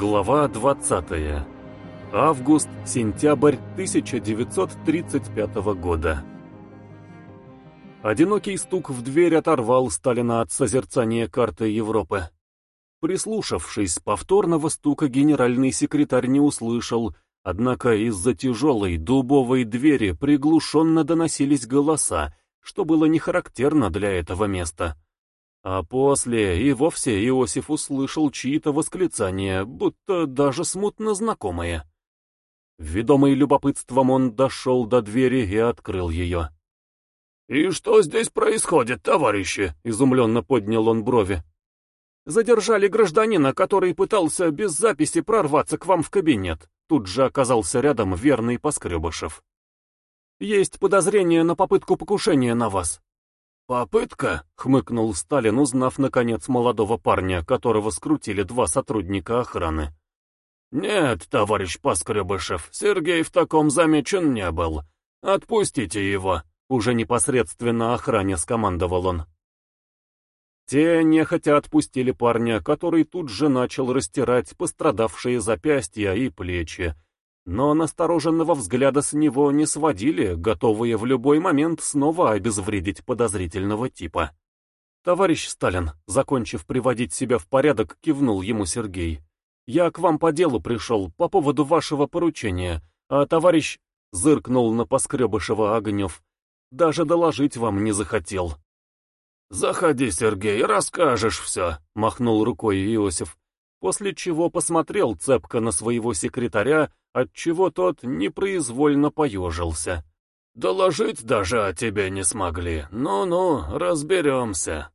Глава 20. Август-сентябрь 1935 года. Одинокий стук в дверь оторвал Сталина от созерцания карты Европы. Прислушавшись, повторного стука генеральный секретарь не услышал, однако из-за тяжелой дубовой двери приглушенно доносились голоса, что было не характерно для этого места. А после и вовсе Иосиф услышал чьи-то восклицания, будто даже смутно знакомые. Ведомый любопытством он дошел до двери и открыл ее. «И что здесь происходит, товарищи?» — изумленно поднял он брови. «Задержали гражданина, который пытался без записи прорваться к вам в кабинет». Тут же оказался рядом верный Поскребышев. «Есть подозрение на попытку покушения на вас». «Попытка?» — хмыкнул Сталин, узнав, наконец, молодого парня, которого скрутили два сотрудника охраны. «Нет, товарищ Поскребышев, Сергей в таком замечен не был. Отпустите его!» Уже непосредственно охране скомандовал он. Те нехотя отпустили парня, который тут же начал растирать пострадавшие запястья и плечи, но настороженного взгляда с него не сводили, готовые в любой момент снова обезвредить подозрительного типа. «Товарищ Сталин», закончив приводить себя в порядок, кивнул ему Сергей. «Я к вам по делу пришел, по поводу вашего поручения, а товарищ...» зыркнул на Поскребышева Огнев. «Даже доложить вам не захотел». «Заходи, Сергей, расскажешь все», — махнул рукой Иосиф после чего посмотрел цепко на своего секретаря, отчего тот непроизвольно поежился. «Доложить даже о тебе не смогли. Ну-ну, разберемся».